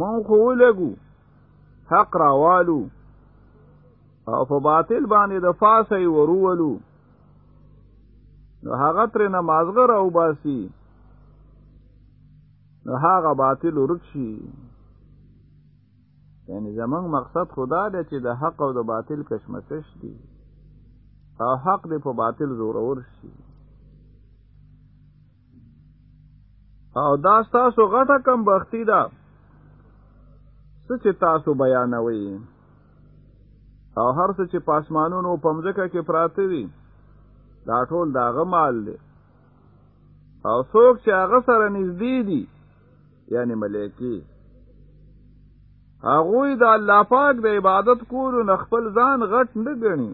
مونږ خو ولګو حق راوالو او په باطل باندې د فاسه ورولو نو هغه تر نمازغه راو باسي نو هغه باطل ورک شي یعنی زمنګ مقصد خدا دی چې د حق او د باطل کشمکش دي او حق دی په باطل زورور شي او دا تاسو غټه کم بختی ده څه چې تاسو بیانوي او هر څه چې پاسمانونو پمځکه کې پراته دي دا ټول داغه مال دی او څوک چې هغه سره نږدې دي یعنی ملایکی هغه د الله پاک د عبادت کولو نه خپل ځان غټ نه ګڼي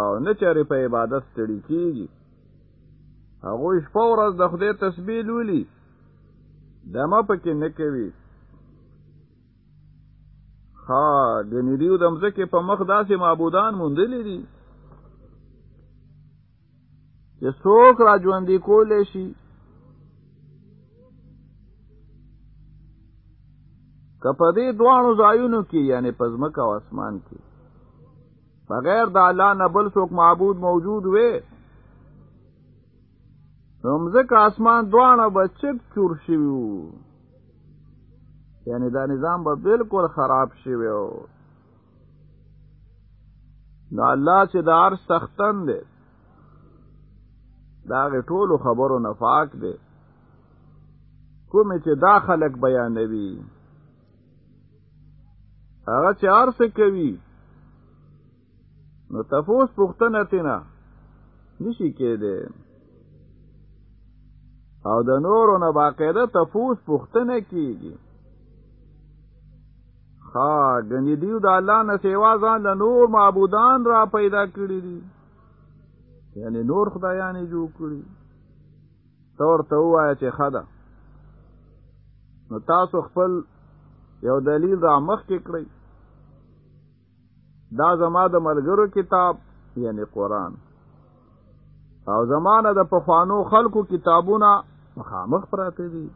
او نه چېرې په عبادت ستړي کیږي هغوی شپه ورځ د خدای تسبیح لولي دمه پکې نه کوي ها ګنې دیو د مځکې په مخ داسې معبودان موندلي دي چې څوک را ژوندي کولی شي که په دې دواړو ځایونو کې یعنی په ځمکه او اسمان کې بغیر د الله نه بل څوک معبود موجود وي هم ځکه اسمان دواړه به چک چور شوي وو یعنی دا نظام به بالکل خراب شوی و نو الله چې د عرش تختن دی دا غي ټولو خبرو نه پاک دی کومې چې دا خلک بیانوي هغه چې ارس کوي نو تفوس پختنه تینا نشي کېده او د نورو نه باقاعده تفوس پختنه کیږي ها غنی دیو د الله نه سیوا ځان له نور معبودان را پیدا کړی دي یعنی نور خدایان جوړ کړی ته ورته ووایه چې ښه ده نو تاسو خپل یو دلیل را مخکې کړئ دا زما د ملګرو کتاب یعنی قرآن او زمانه د پخوانو خلکو کتابونه مخامخ پراته دي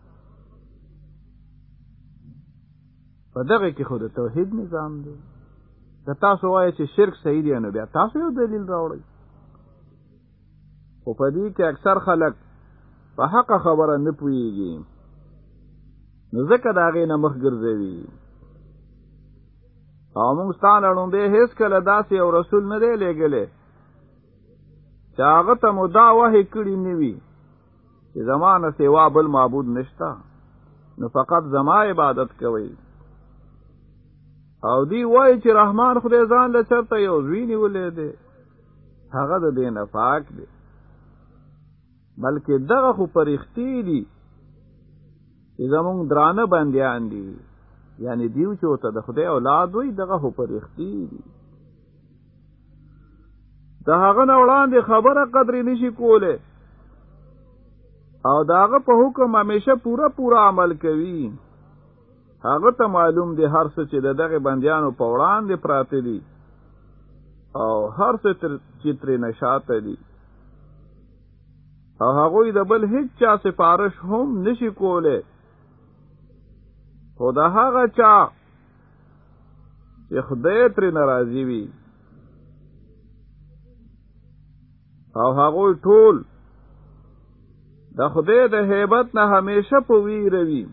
په دغه کې خو د توحید نظام دی که تاسو وایئ چې شرک صحیح دی نو بیا تاسو یو دلیل راوړئ خو په دې کې اکثر خلک په حق خبره نه پويږي نو ځکه دا غي نه مخ ګرځوي او موږ ستانه نو به هیڅ کله داسې او رسول نه دی لګلې چې هغه ته مو دا وه کړی نیوي چې زمانه سیوا بل معبود نشتا نو فقط زما عبادت کوي او دی وای چې رحمان خدای ځان له چرته یو زوی نیولې دی هغه د دین پاک دی بلکې دغه خو پرښتې دي چې زمونږ درانه بندیان دي یعنی دیو چې ته د خدای اولاد وي دغه خو پرښتې دي د هغه نه وړاندې خبره قدرې نشي کوله او د هغه په حکم همیشه پوره پوره عمل کوي هغه ته معلوم دی هر څه چې د دغه بندیانو په وړاندې پراته دي او هر څه چې ترې نشاته دي او هغوی د بل هیڅ چا سفارش هم نشي کوله خو د هغه چا چې خدای ترې ناراضي وي او هغه ټول د خدای د هیبت نه همیشه په ویروي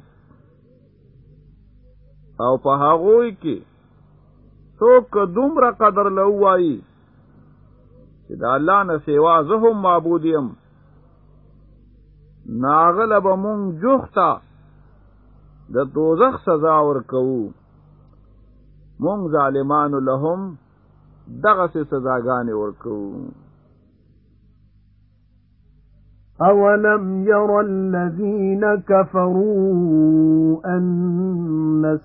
او په هغه کې څوک دومره قدر لوي چې د الله نه سیوا زه هم معبود یم ناغله به مونږ جوخته د دوزخ سزا ورکوو مونږ ظالمانو لهم دغه سه سزاګانې ورکوو أولم ير الذين كفروا أن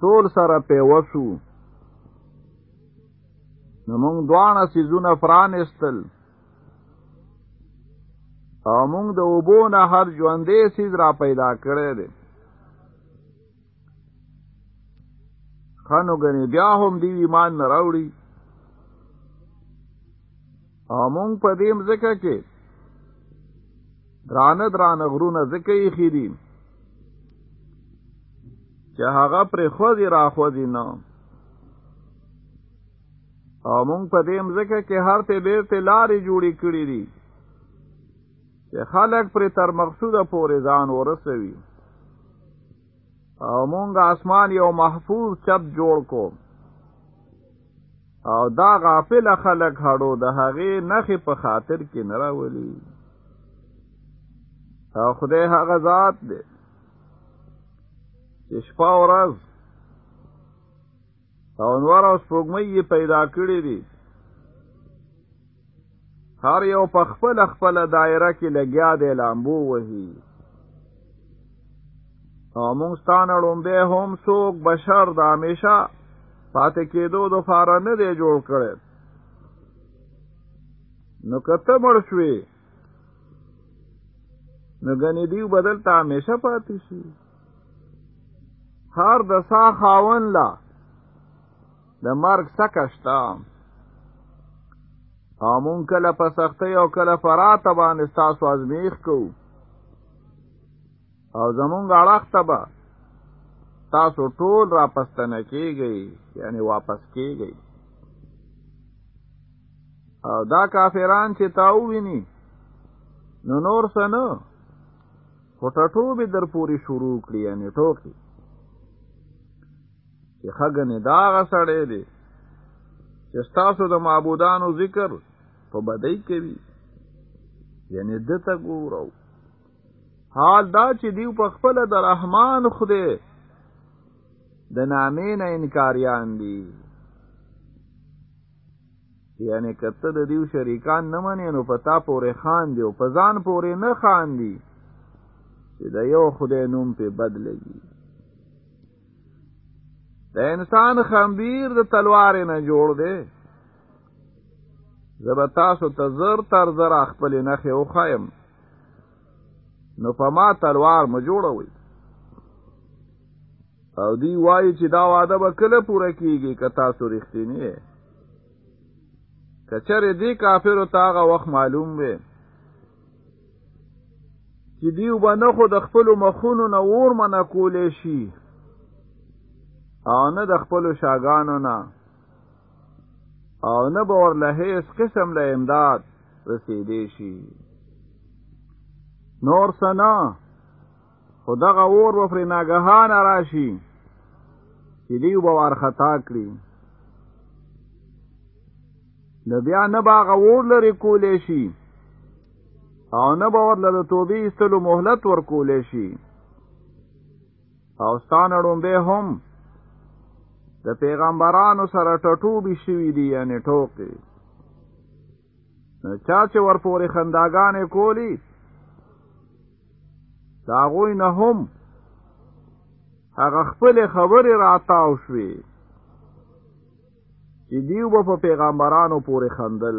ټول سره پیوسو نو مونږ دواړه سيزونه فرانستل او مونږ د اوبو نه هر ژوندې سیز را پیدا کړی دی خانو غني بیا هم دی ایمان نه راوړي او مونږ په دې مځکه کې درانه درانه غرونه ځکه یې خېدي چې هغه پرې خوځي را خوځي نه او مونږ په دې مځکه کې هر ته بیرته لارې جوړې کړې دي چې خلک پرې تر مقصوده پورې ځان ورسوي او مونږ اسمان یو محفوظ چت جوړ کو او دا غافل خلک هړو د هغې نخې په خاطر کې نه راولي او خدای هغه ذات دی چې شپه ورځ او انوار او سپوږمۍ یې پیدا کړي دي هر یو په خپل خپل دایره کې لګیا دی لامبو وهي او موږ ستانه ړومبه هم څوک بشر د همیشه پاتې کېدو د فاره نه دی جوړ کړی نو کته مړ شوې نو غنی دیو بدل ته همیشه پاتې شي هر د سا خاون لا د مرګ سکه شته او مونږ کله په سختۍ او کله فرات باندې ستاسو ازمیښ کوو او زمونږ اړخ ته به تاسو ټول را پستنه کیږئ یعنی واپس کیږئ او دا کافران چې تاو ویني نو نور څه نه خو ټټوبې در پورې شروع کړي یعنی ټوکې چې خګنې دا هغه سړی دی چې ستاسو د معبودانو ذکر په بدۍ کوي یعنی ده ته ګورو حال دا چې دیو په خپل د رحمان خدای د نامې نه انکاریان دي یعنی کته د دیو شریکان نه منې نو پتا پورې خان دی او په ځان پورې نه خان دی چې د یو خدای نوم په بدلږي د انسان خمبیر د تلوار نه جوړ دی زبتا سو تزر تر زر خپل نخې او خایم نو په ما تلوار م جوړوي او دی وایي چې دا وعده به کله پوره کیږي که تاسو رښتینی یې که چېرې دې کافرو ته هغه وخت معلوم وي چې دیو به نه خو د خپلو مخونو نه اور منع کولی شي او نه د خپلو شاګانو نه او نه به ورله هېڅ قسم له امداد رسیدې شي نور سنا خو دغه اور به پرې ناګهانه راشي چې دیو به وارخطا کړي نو بیا نه به هغه اور لرې کولی شي او نه به ورله د توبې ایستلو مهلت ورکولی شي او ستانه ډومبه هم د پیغمبرانو سره ټټوبي شوي دي یعنی ټوکې چا چې ورپورې خنداګانې کولی د هغوی نه هم هغه خپلې خبرې راتاو شوې چې دیو به په پیغمبرانو پورې خندل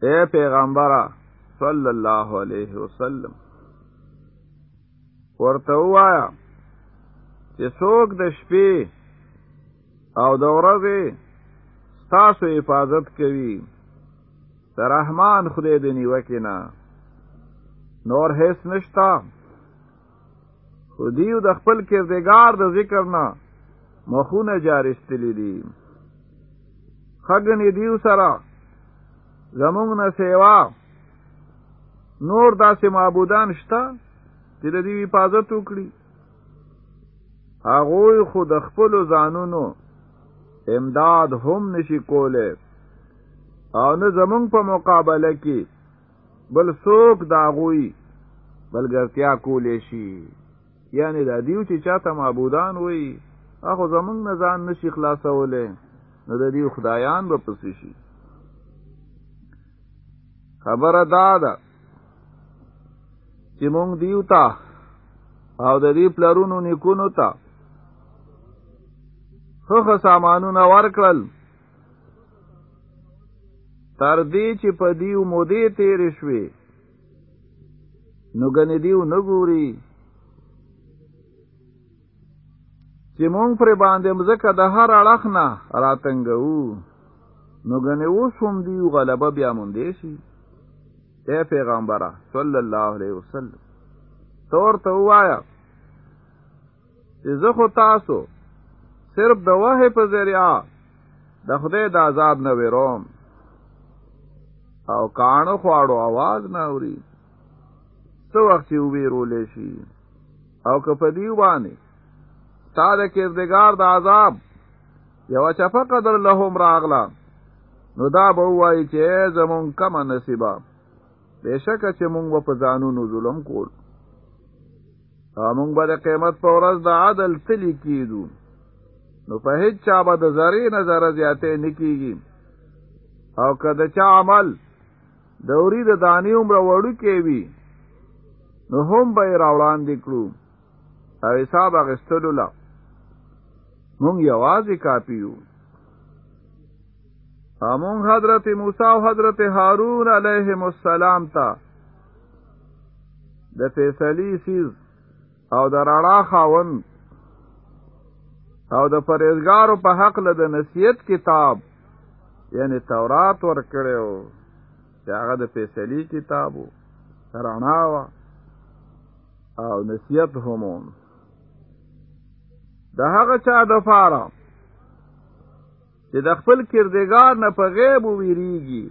اے پیغمبر صلی الله علیه وسلم ورته وایا چې څوک د شپې او د ورځې تاسو حفاظت کوي تر رحمان خدای دې نیوکه نه نور هیڅ نشتا خو دیو د خپل کردګار د ذکر نه مخونه جارستلی دي خګنې دیو سره زمونږ نه سیوا نور داسې معبودان شته چې د دیو حفاظت وکړي هغوی خو د خپل ځانونو امداد هم نشي کوله او نه زمونږ په مقابله کې بل څوک د هغوی ملګرتیا کولی شي یعنې دا دیو چې چاته معبودان وي هغه زمونږ نه ځان نشي خلاصولی نو د دیو خدایان به پسې شي خبره دا ده چې مونږ دیو ته او د دې پلرونو نیکونو ته خو سامانونه ورکړل تر دې چې په دې مودې تیرې شوې نو ګنې دیو نه ګوري چې مونږ پر باندې مزکه د هر اړخ نه راتنګو نو ګنې اوس هم دیو غلبه بیا مونږ دی شي اے پیغمبره صلی الله علیه وسلم تور ته وایا چې زه خو تاسو صرف د وحی په ذریعه د خدای د عذاب نه ویروم او کانو خواړو आवाज نه اوري څو وخت یې ویرول شي او که په دی باندې تا د کردګار د عذاب یو چفه قدر لهم راغلا نو دا به وایي چې زمون کم نصیبه بشکه چې مونږ په ځانونو ظلم کول موږ به د قیمت په ورځ د عدل تلی کیدو نو په هیڅ چا به د ذرې نه ذره زیاتې نه کیږي او که د چا عمل د وری د دانې عمره وړو کې وي نو هم به یې راوړاندې کړو او حساب اخیستلو له مونږ یوازې کاپي یو امون حضرت موسی او حضرت هارون علیهم السلام ته د فیصلی سیز او د رڼا خاون او د پرېزګارو په حق له د نصیحت کتاب یعنی تورات ور کړو چې هغه د فیصلی کتابو رڼا وا او نصیحت هم د هغه چا د فارم چې د خپل کردګار نه په غیب ویریږي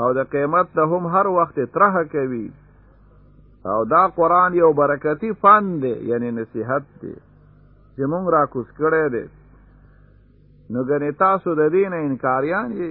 او د قیمت ته هم هر وخت ترح کوي او دا قران یو برکتی فن دی یعنی نصیحت دی چې مونږ را کوس کړی دی نو ګنې تاسو د دین انکاریان یې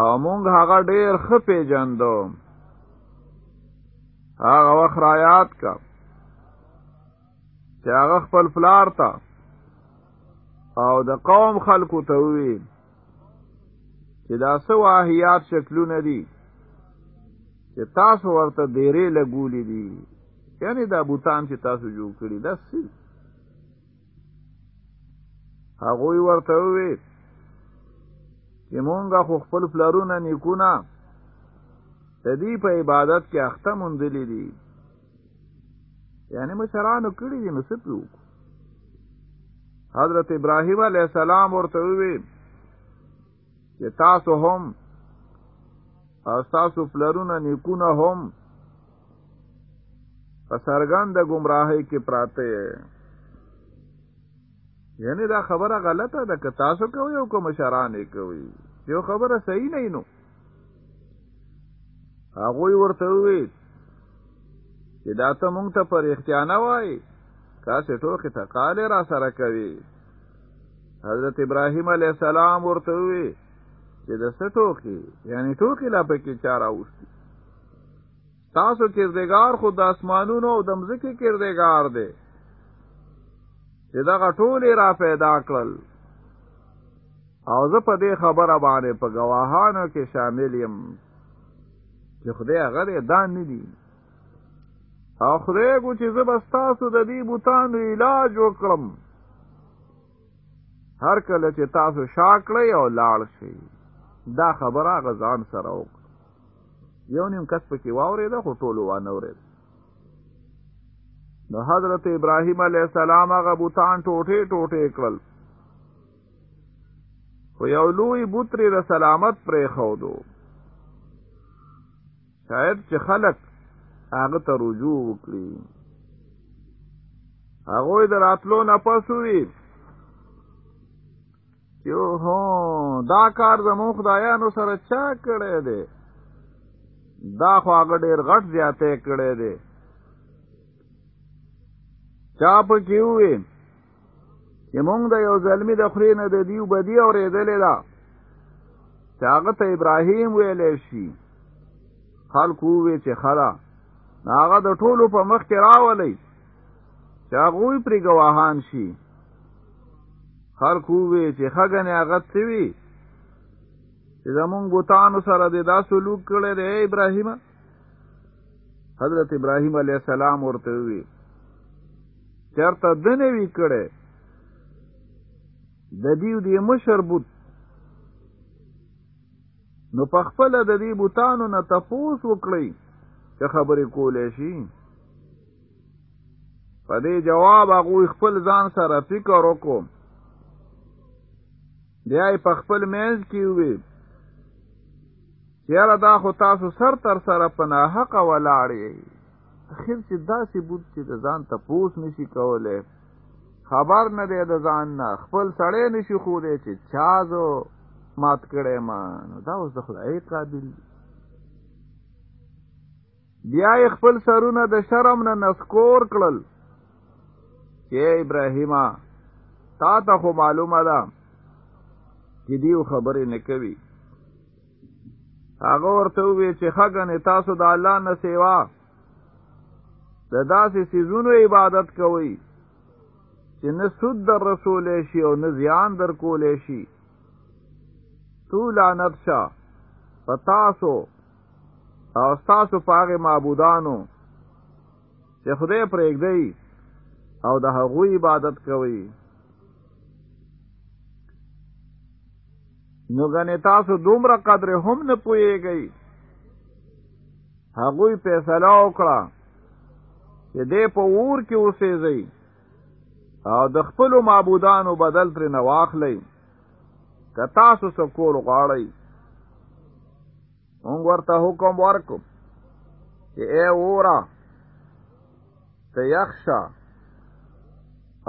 او مونږ هغه ډیر ښه پیژندو هغه وخت را یاد کا چې هغه خپل پلار ته او د قوم خلکو ته وی چې دا څه واهیات شکلونه دي چې تاسو ورته ډیرې لګولې دي یعنی دا بوتان چې تاسو جوړ کړی دا څه هغوی ورته ووی چې مونږه خو خپل پلارونه نیکونه د دې په عبادت کې اخته مونږلې دي یعنی مشرانو کړی دي نو څه پیو حضرت ابراهیم علیه السلام ورته ووی چې تاسو هم او تاسو پلرونه نیکونه هم په سرګند گمراهۍ کې پراته یعنی دا خبره غلطه ده که تاسو کوي او کوم شرانه کوي یو خبره صحیح نه نو هغه ورته وی چې دا ته مونږ ته پر اختیانه وای کاسه ټوخه ته قال را سره کوي حضرت ابراهيم عليه السلام ورته وی چې د سټوخي یعنی ټوکی لا پکې چاره اوستي تاسو کردګار خو د اسمانونو او د مځکې کردګار دی چې دغه ټولې را پیدا کړل او زه په دې خبره باندې په گواهانو کې شامل یم چې خدای هغه دان نه دي او خدای کو چې زه به ستاسو د دې بوتانو علاج وکړم هر کله چې تاسو شاکړی او لاړ شئ دا خبره غزان سره وکړه یو نیم کس پکې واورېده خو ټولو وانه اورېده نو حضرت ابراهیم علیه السلام هغه بوتان ټوټې ټوټې کړل خو یو لوی بوتری د سلامت پرې خودو شاید چې خلک هغه ته رجوع وکړي هغه د راتلو نه پسوي چې هو دا کار زمو خدایانو سره چا کړی دی دا خو هغه ډیر غټ زیاتې کړی دی چا په کې وې چې مونږ د یو ځلمی د خورې نه د دیو بدی اورېدلې ده چې هغه ته ابراهیم ویلی شي خلکو وی چې خلا هغه د ټولو په مخ کې راولي چې هغوی پرې ګواهان شي خلکو وی چې خګنې هغه څه وي چې زمونږ بوتانو سره د دا سلوک کړی دی ابراهیمه حضرت ابراهیم علیه السلام ورته وی چرته د نه وی کړي د دیو دی مشر بوت نو په خپل د دې بوتانو نه تفوس وکړي چې خبرې کولې شي په دې جواب هغه خپل ځان سره فکر وکړو بیا یې په خپل منځ کې ووی یاره دا خو تاسو سر تر سره په ناحقه ولاړ یئ اخر چې داسې بود چې د ځان ته پوس نشي کولی خبر نه دی د ځان نه خپل سړی نشي ښودی چې چا زه مات کړی ما نو دا اوس د خدای قابل دی بیا یې خپل سرونه د شرم نه نسکور کړل چې ابراهیمه تا ته خو معلومه ده چې دیو خبرې نه کوي هغه ورته وی چې خګنې تاسو د الله نه سیوا د داسې سيزونو عبادت کوئ چې نه سود در رسولې شي او نه زیان در کولې شي تو لعنت شه پتاسو او تاسو پاغه معبودانو چې خدای پرېږدئ او د هغوی عبادت کوي نو غنې تاسو دومره قدر هم نه پويږئ هغوی فیصله وکړه چې دې په اور کې اوسېږئ او د خپل معبودانو بدل تر نه واخلئ که تاسو څه کول غواړئ مونږ ورته حکم ورکو چې اے وورا ته یخشا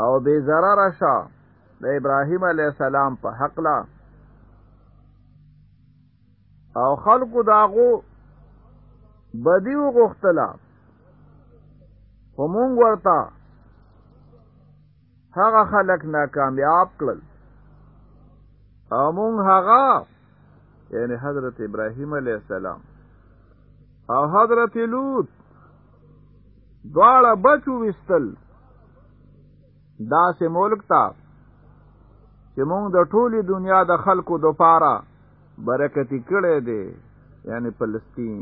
او بے ضرر شا د ابراهیم علی السلام په حق لا او خلکو داغو بدی وغوښتله خو مونږ ورته هغه خلک ناکامیاب کړل او مونږ هغه یعنی حضرت ابراهیم علیه السلام او حضرت لوط دواړه بچو وستل دا سه ملک تا چې مونږ د ټولي دنیا د خلکو د پاره برکتی کړی دی یعنی فلسطین